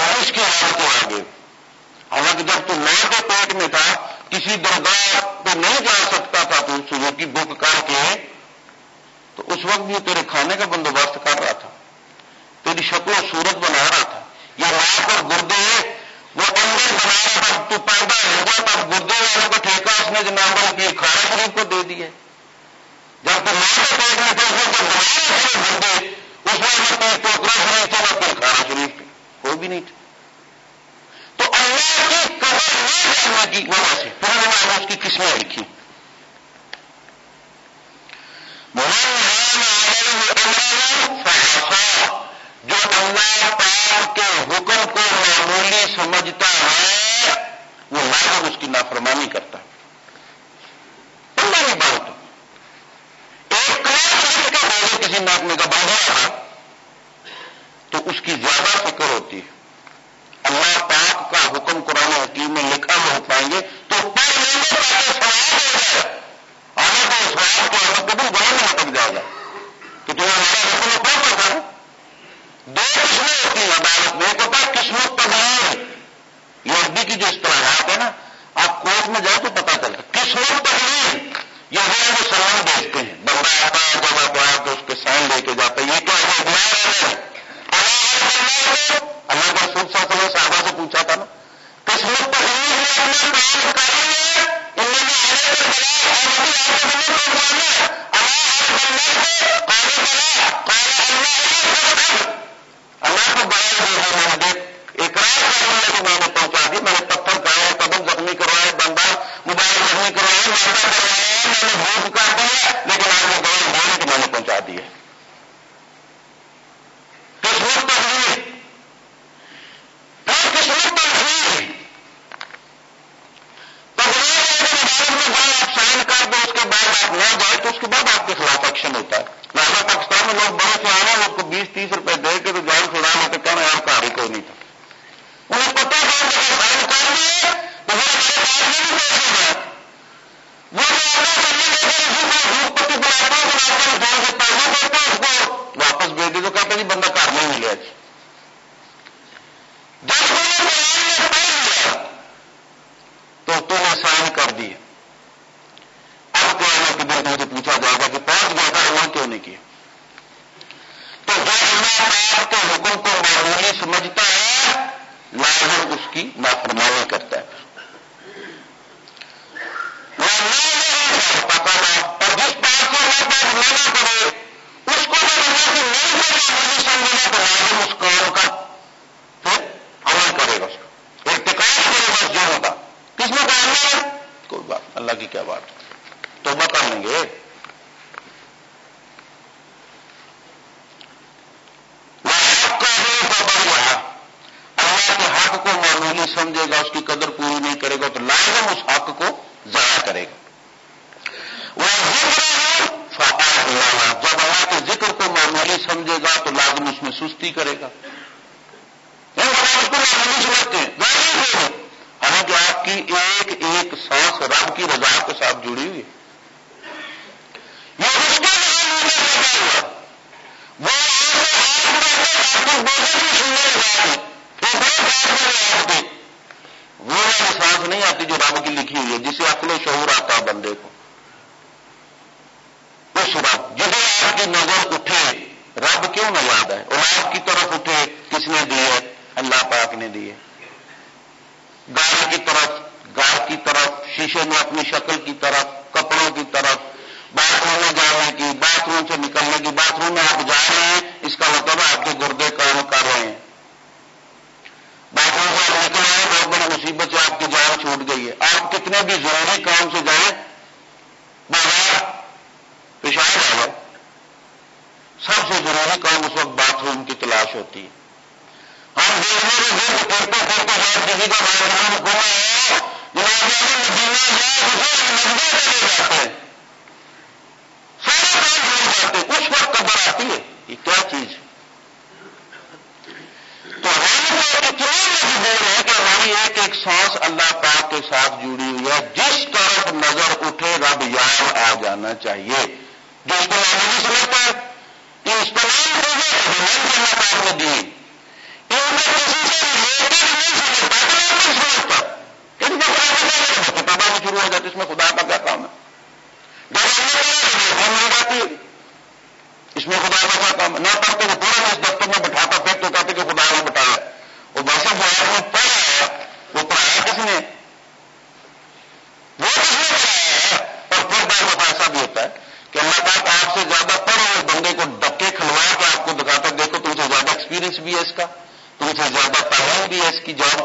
اور اس کی حالت کو آگے۔ حالانکہ جب تو ماں کے پیٹ میں تھا، کسی درگاہ پہ نہیں جا سکتا تھا تو صبح کی بک کر کے، تو اس وقت بھی تیرے کھانے کا بندوبست کر رہا تھا۔ تیری شکل و صورت بنا رہا تھا۔ یہ ماں اور گردے وہ اندر بنایا تب تو پیدا ہو گیا تب گردے والوں کا ٹھیکہ اس نے جناب کی کھانا شریف کو دے دیا۔ جب تو ماں کے پیٹ میں تھے، اس وقت بنایا تھے گردے، اس میں کوئی ٹوکرا شریف تھا نہ کوئی کھانا شریف تھی کوئی بھی نہیں تھا۔ تو اللہ کی قبر نہ جاننے کی وجہ سے پھر انہوں نے اس کی قسمیں لکھی۔ جو اللہ پاک کے حکم کو معمولی سمجھتا ہے، وہ لازم اس کی نافرمانی کرتا ہے۔ بات ایک کلاس کا کسی محکمے کا بندہ رہا تو اس کی زیادہ فکر ہوتی ہے۔ اللہ پاک کا حکم قرآن حکیم میں لکھا ہو پائیں گے، تو سوال کو سوال کو بڑا میں لٹک جائے گا کہ تمہیں ہمارا حکم پڑھ سکتا ہے؟ دو قسمیں ہوتی ہیں عدالت میں ایک ہوتا ہے قسمت تغیر یہ عربی کی جو اصطلاحات ہے نا، آپ کورٹ میں جاؤ تو پتا چلتا قسمت تغیر یہ وہ جو سلام بیچتے ہیں۔ بندہ آتا ہے، جب آپ آیا تو اس کے سائن لے کے جاتے ہیں یہ کیا ہے۔ اللہ کا سوچ سا چلے صاحبہ سے پوچھا تھا نا، قسمت تغیر میں اپنے کام کر رہی ہے۔ ان میں اللہ اللہ کو بیان دے اقرار کرنے کو میں نے پہنچا دی، میں نے پتھر کھائے قدم زخمی کروائے بندہ موبائل زخمی کروائے مادہ کروایا، میں نے بھوک کر دیا لیکن آپ نے بیان دینے کو میں نے پہنچا دیے قسمت تحریر پھر قسمت تحریر تحریر میں آپ سائن کر دو، اس کے بعد آپ نہ جائے تو اس کے بعد آپ کے خلاف ایکشن ہوتا ہے۔ لہٰذا پاکستان میں لوگ بڑے سے آنا کو بیس تیس روپے دے کے تو جان چھوڑا لیتے کہنا یار کار ہی کوئی نہیں تھا۔ انہیں پتا ہے کہ کر دیے تو وہ پاس سے پیسے دیتے اس کو واپس بھیج دے تو کہتے جی بندہ گھر نہیں ملے جب نے پڑھ لیا تو تم نے سائن کر دیے اب قیامت کے دن تم سے پوچھا جائے گا کہ پہنچ گیا تھا کیوں نہیں کیا؟ تو جو اللہ پاک کے حکم کو معمولی سمجھتا ہے لازم اس کی نافرمانی کرتا ہے۔ اور جس بات کو اللہ پاک منع کرے اس کو جب اللہ کی نہیں معمولی سمجھنا تو لازم اس کام کا پھر عمل کرے گا اس کا۔ ارتقاب کرے گا اس جرم کا کس میں کام ہے؟ کوئی بات، اللہ کی کیا بات۔ تو بتا لیں گے اللہ کے حق کو معمولی سمجھے گا، اس کی قدر پوری نہیں کرے گا، تو لازم اس حق کو ضائع کرے گا۔ وہ جب اللہ کے ذکر کو معمولی سمجھے گا، تو لازم اس میں سستی کرے گا۔ سمجھتے ہیں۔ حالانکہ آپ کی ایک ایک سانس رب کی رضا کے ساتھ جڑی ہوئی یہ اس کے وہ وہ سانس نہیں آتی جو رب کی لکھی ہوئی ہے، جسے عقل و شعور آتا ہے بندے کو۔ اس رب جسے آپ کی نظر اٹھے، رب کیوں نہ یاد ہے اولاد کی طرف اٹھے، کس نے دی ہے؟ اللہ پاک نے دی ہے۔ کی طرف گار کی طرف، شیشے میں اپنی شکل کی طرف، کپڑوں کی طرف باتھ روم میں جانے کی باتھ روم سے نکلنے کی باتھ روم میں آپ جا رہے ہیں، اس کا مطلب آپ کے گردے کام کر رہے ہیں۔ باتھ روم سے آپ نکل رہے بہت بڑی مصیبت سے آپ کی جان چھوٹ گئی ہے۔ آپ کتنے بھی ضروری کام سے جائیں باہر پیشاب آ جائے۔ سب سے ضروری کام اس وقت باتھ روم کی تلاش ہوتی ہے۔ ہم دیکھنے کے کرتے کرتے ہر کسی کا باتھ روم کھلا ہے۔ جناب جی، جائے جی، جی، جاتے ہیں اس وقت قدر آتی ہے۔ یہ کیا چیز ہے؟ تو ہم کو اتنا مجبور ہے کہ ہماری ایک ایک سانس اللہ پاک کے ساتھ جڑی ہوئی ہے، جس طرف نظر اٹھے رب یاد آ جانا چاہیے۔ جو اس کو نہیں سمجھتا ہے کہ اس پر اللہ پاک نے دی۔ ان میں کسی سے ریلیٹڈ نہیں سمجھتا نہیں سمجھتا کتابیں شروع ہو جاتی، اس میں خدا کا کیا کام ہے؟ مل جاتی ہے اس میں خدا کا کام نہ پڑھتے تو پورا اس دفتر میں بٹھاتا، پھر تو کہتے کہ خدا نے بتایا وہ ویسے جو آدمی پڑھ رہا ہے، وہ پڑھایا کس نے؟ وہ کس نے پڑھایا اور پھر بعد میں ایسا بھی ہوتا ہے کہ اللہ پاک آپ سے زیادہ پڑھو اس بندے کو ڈکے کھلوا کے آپ کو دکھاتا دیکھو تم سے زیادہ ایکسپیرینس بھی ہے اس کا، تم سے زیادہ تعلیم بھی ہے اس کی جاب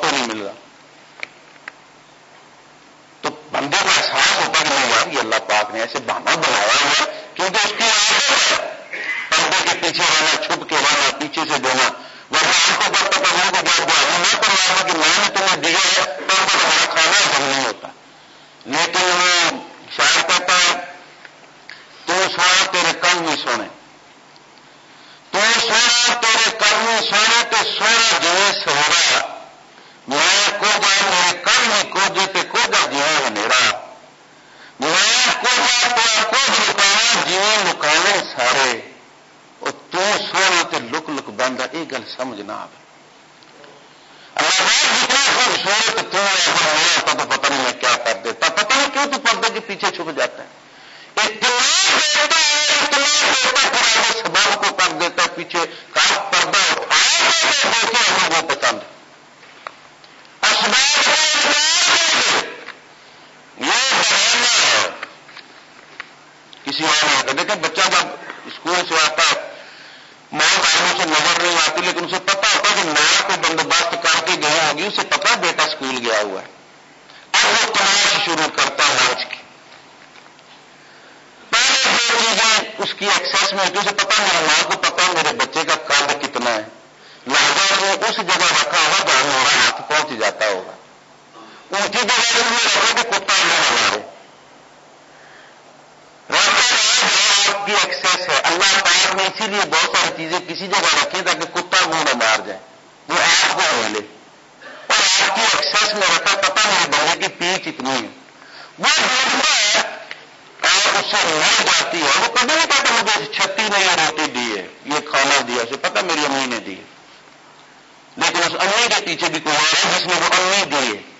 اس امی کے پیچھے بھی کوئی ہے جس نے وہ امی دی ہے؟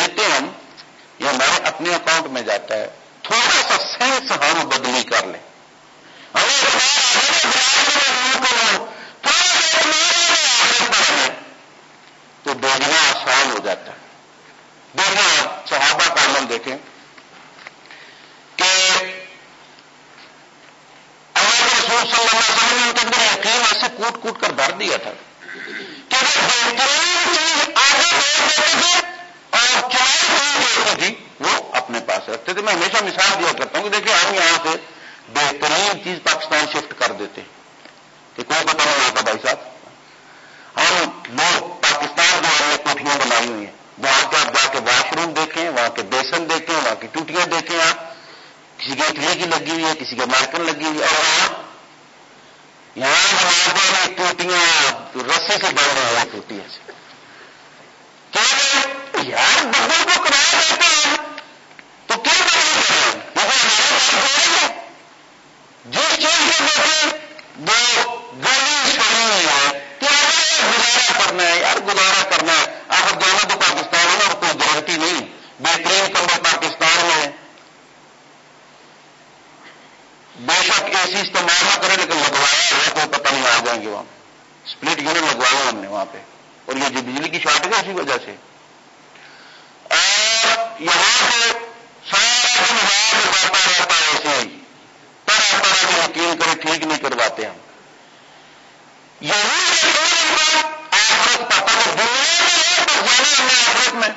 دیتے ہم یہ ہمارے اپنے اکاؤنٹ میں جاتا ہے۔ تھوڑا سا سینس ہم بدلی کر لیں۔ تو دیکھنا آسان ہو جاتا ہے۔ دیکھنا صحابہ کا عمل دیکھیں کہ
رسول صلی اللہ علیہ وسلم نے ان کے اندر یقین ایسے کوٹ کوٹ کر بھر دیا تھا کہ اگر بہترین چیز آگے بڑھ دیتے تھے اور چار تھی وہ اپنے پاس رکھتے تھے۔ میں ہمیشہ مثال دیا کرتا ہوں کہ دیکھیں، ہم یہاں سے بہترین چیز پاکستان شفٹ کر دیتے کہ کوئی پتہ نہیں ہوتا بھائی صاحب۔ ہم لوگ پاکستان جو ہم نے کوٹیاں بنائی ہوئی ہیں۔ وہاں کے آپ جا کے واش روم دیکھیں، وہاں کے بیسن دیکھیں، وہاں کی ٹوٹیاں دیکھیں آپ۔ کسی کی اٹلی کی لگی ہوئی ہے، کسی کے مارکن لگی ہوئی ہے۔ اور وہاں یہاں میں ٹوٹیاں رسی سے بڑھ رہے ہیں ٹوٹیاں۔ سے کیا یار بندوں کو کرایہ دیتے ہیں۔ تو کیا جس چیز کو دیکھیں وہ گرمی چھوڑی ہے۔ کیا گزارا کرنا ہے، یار، گزارا کرنا ہے۔ اگر جانا تو پاکستان میں اور کوئی گارنٹی نہیں۔ بہترین کمبل پاکستان میں ہے۔ بے شک اے سی استعمال نہ کرے، لیکن لگوایا ہے۔ کوئی پتہ نہیں آ جائیں گے وہاں۔ اسپلٹ یونٹ لگوایا ہم نے وہاں پہ۔ اور یہ جو بجلی کی شارٹ ہے، اسی وجہ سے۔ یہاں سے سارا دن لگاتا رہتا ہے ایسے ہی طرح طرح کے یقین کرے ٹھیک نہیں کرواتے ہم۔ یہی آخرت پتا دنیا میں جانا ہمیں آخرت میں۔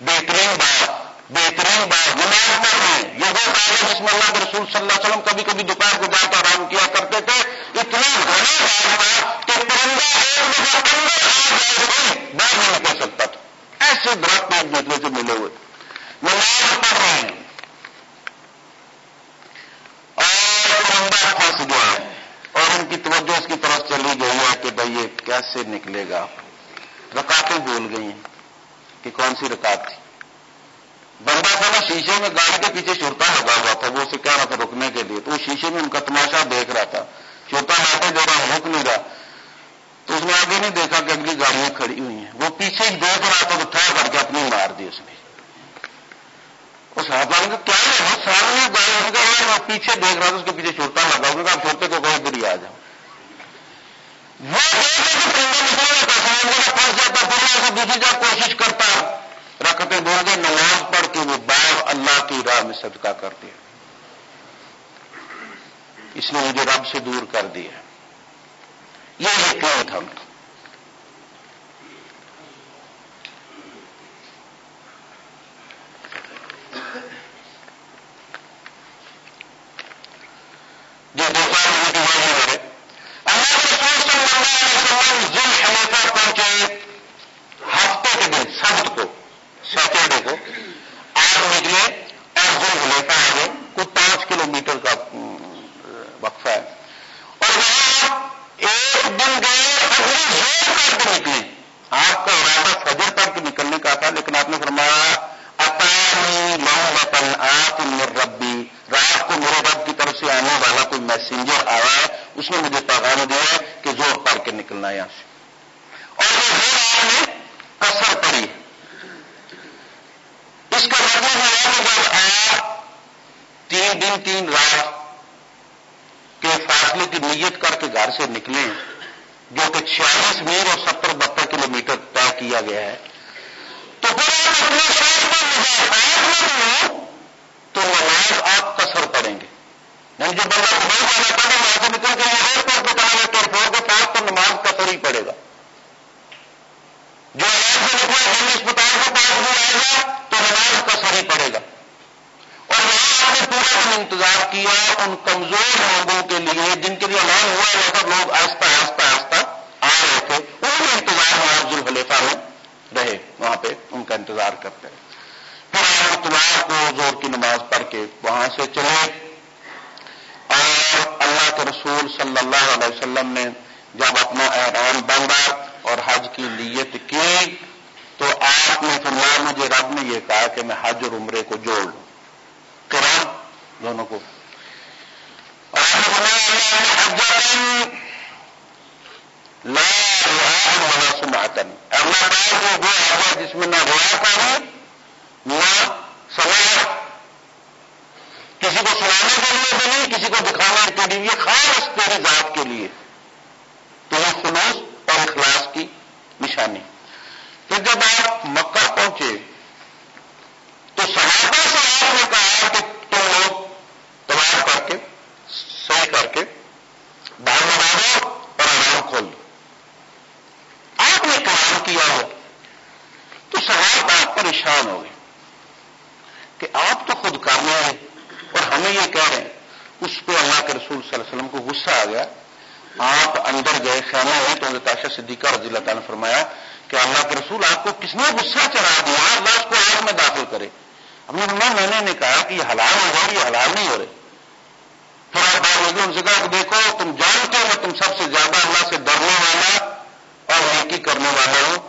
بہترین بات بہترین بات نماز یہ وہ کام ہے جس میں اللہ کے رسول صلی اللہ علیہ وسلم کبھی کبھی دوپہر کو جا کر آرام کیا کرتے تھے، اتنا گھنا بات تھا کہ پرندہ ایک دفعہ اندر آ جائے باہر نہیں۔ نکل سکتا تھا۔ ایسے درخت ایک دوسرے سے ملے ہوئے نماز پڑھ رہے ہیں۔ اور پرندہ پھنس گیا ہے۔ اور ان کی توجہ اس کی طرف چلی گئی ہے کہ بھائی یہ کیسے نکلے گا۔ رکاٹیں بھول گئی ہیں کہ کون سی رکاٹ تھی۔ بندہ تھا نا شیشے میں گاڑی کے پیچھے چورتا لگا ہوا تھا، وہ اسے کہہ رہا تھا رکنے کے لیے۔ تو وہ شیشے میں ان کا تماشا دیکھ رہا تھا۔ چورتا لاتے دے رہا رک نہیں رہا۔ تو اس نے آگے نہیں دیکھا کہ اگلی گاڑیاں کھڑی ہوئی ہیں۔ وہ پیچھے ہی دیکھ رہا تھا تو ٹھہر کر کے اپنی مار دی اس نے۔ اس ہاتھ کیا ہے؟ سامنے گاڑی میں پیچھے دیکھ رہا تھا اس کے پیچھے چورتا لگا ہوگا جی آپ چھوٹے کو کہیں ادھر آ جاؤ وہ پھنس جاتا پھر دوسری جگہ کوشش کرتا رکھتے بول گے نماز پڑھ کے وہ باغ اللہ کی راہ میں صدقہ کر دیا اس نے مجھے رب سے دور کر دیا۔ یہ حکمت ہم جو دوسرا کی وجہ ہے اللہ کے سوچ سے ذل حلیفہ پہنچے ہفتے کے دن سبت کو سیٹرڈے کو آپ نکلے اور جو لیتا ہے کوئی پانچ کلو میٹر کا وقفہ ہے اور وہاں ایک دن گئے اگلی زور کر کے نکلے آپ کا ارادہ فجر کر کے نکلنے کا تھا لیکن آپ نے فرمایا اپانی لو وطن آپ ربی رات کو میرے رب کی طرف سے آنے والا کوئی میسنجر آیا ہے اس نے مجھے پیغام دیا ہے کہ زور پڑھ کے نکلنا ہے یہاں سے اور وہ زور آنے کسر پڑی ہے اس کا مطلب ہے کہ جب آپ تین دن تین رات کے فاصلے کی نیت کر کے گھر سے نکلے جو کہ چھیالیس میل اور ستر بہتر کلو میٹر طے کیا گیا ہے تو پھر آپ اپنے شہر پر مضافات نہ تو نماز آپ کسر پڑیں گے یعنی جو بندہ نہیں جانا پڑے وہاں سے نکل کے ایئرپورٹ پہ چلا گیا تو فور کے پاس تو نماز کسر ہی پڑے گا جو علاج سے نکلا ہم اسپتال کے پاس بھی آئے گا تو نماز کا سر ہی پڑے گا اور وہاں آپ نے پورا دن انتظار کیا ان کمزور لوگوں کے لیے جن کے لیے اعلان ہوا ہے لوگ آہستہ آہستہ آہستہ آ رہے تھے ان انتظار میں آپ ذوالخلیفہ میں رہے، وہاں پہ ان کا انتظار کرتے رہے۔ پھر آپ اتوار کو زور کی نماز پڑھ کے وہاں سے چلے اور اللہ کے رسول صلی اللہ علیہ وسلم نے جب اپنا احرام باندھا اور حج کی نیت کی، تو آپ نے فرمایا، مجھے رب نے یہ کہا کہ میں حج اور عمرے کو جوڑ لوں۔ کرا دونوں کو۔ سماطن اللہ وہ حج جس میں نہ روا کا نہ سماج کسی کو سنانے کے لیے بھی نہیں، کسی کو دکھانے کے لیے خاص تیری ذات کے لیے۔ تو وہ خلوص اور اخلاص کی نشانی۔ پھر جب آپ مکہ پہنچے، تو صحابہ سے آپ نے کہا کہ کر کے باہر لگا دو اور آرام کھول دو آپ نے کلام کیا ہو تو صحابہ آپ پریشان ہو گئے کہ آپ تو خود کرنے ہیں اور ہمیں یہ کہہ رہے ہیں، اس پہ اللہ کے رسول صلی اللہ علیہ وسلم کو غصہ آ گیا۔ آپ اندر گئے، خیمہ ہوئے تو انہیں تاشا صدیقہ رضی اللہ تعالیٰ نے فرمایا کہ اللہ کے رسول آپ کو کس نے غصہ چڑھا دیا؟ اللہ اس کو آگ میں داخل کرے۔ ہم نے میں نے کہا کہ یہ حلال ہو رہا یہ حلال نہیں ہو رہے۔ پھر آپ بات ہوگی ان سے کہا کہ دیکھو، تم جانتے ہو تم سب سے زیادہ اللہ سے ڈرنے والا اور نیکی کرنے والا ہوں۔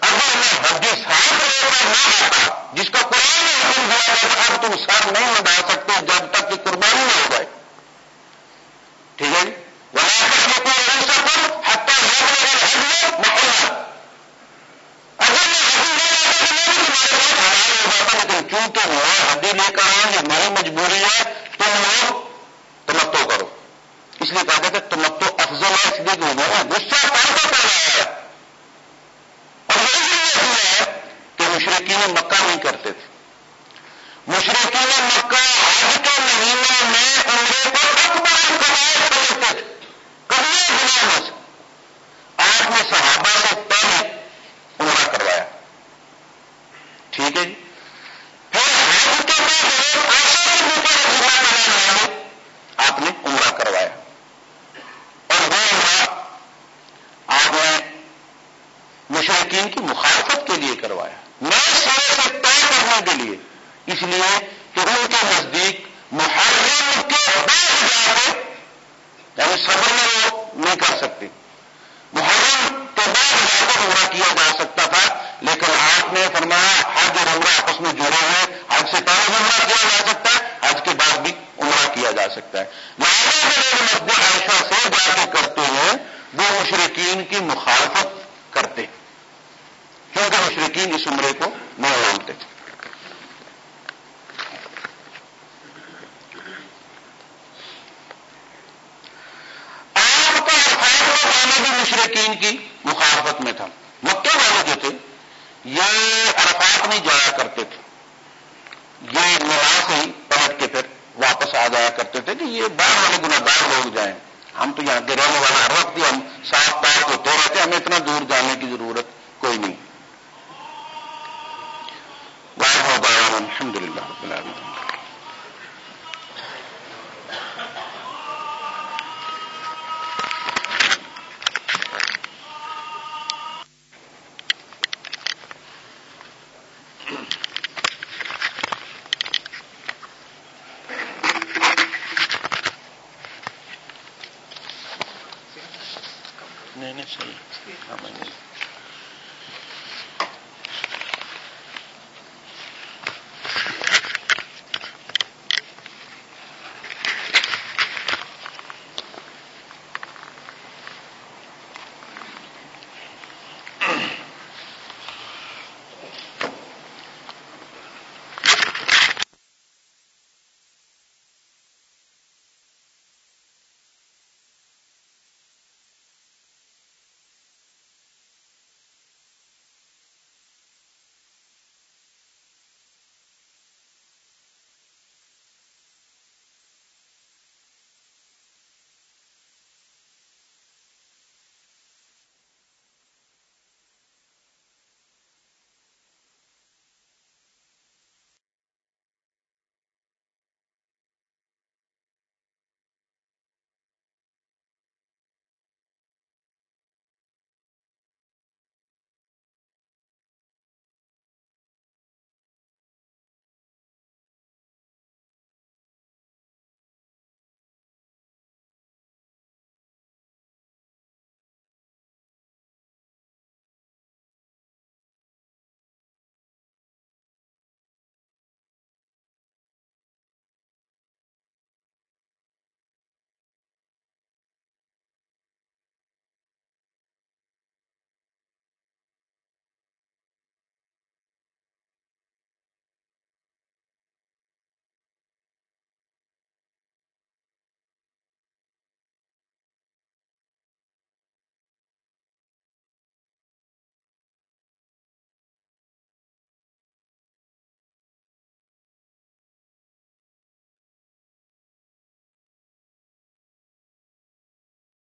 اگر میں حدی صاحب نہ آتا، جس کا قرآن نے حکم دیا اب تم سر نہیں بنا سکتے جب تک کہ قربانی نہ ہو جائے۔ ٹھیک ہے جی؟ کیونکہ میں ہڈی لے کر آؤں نہیں نہیں صحیح ہاں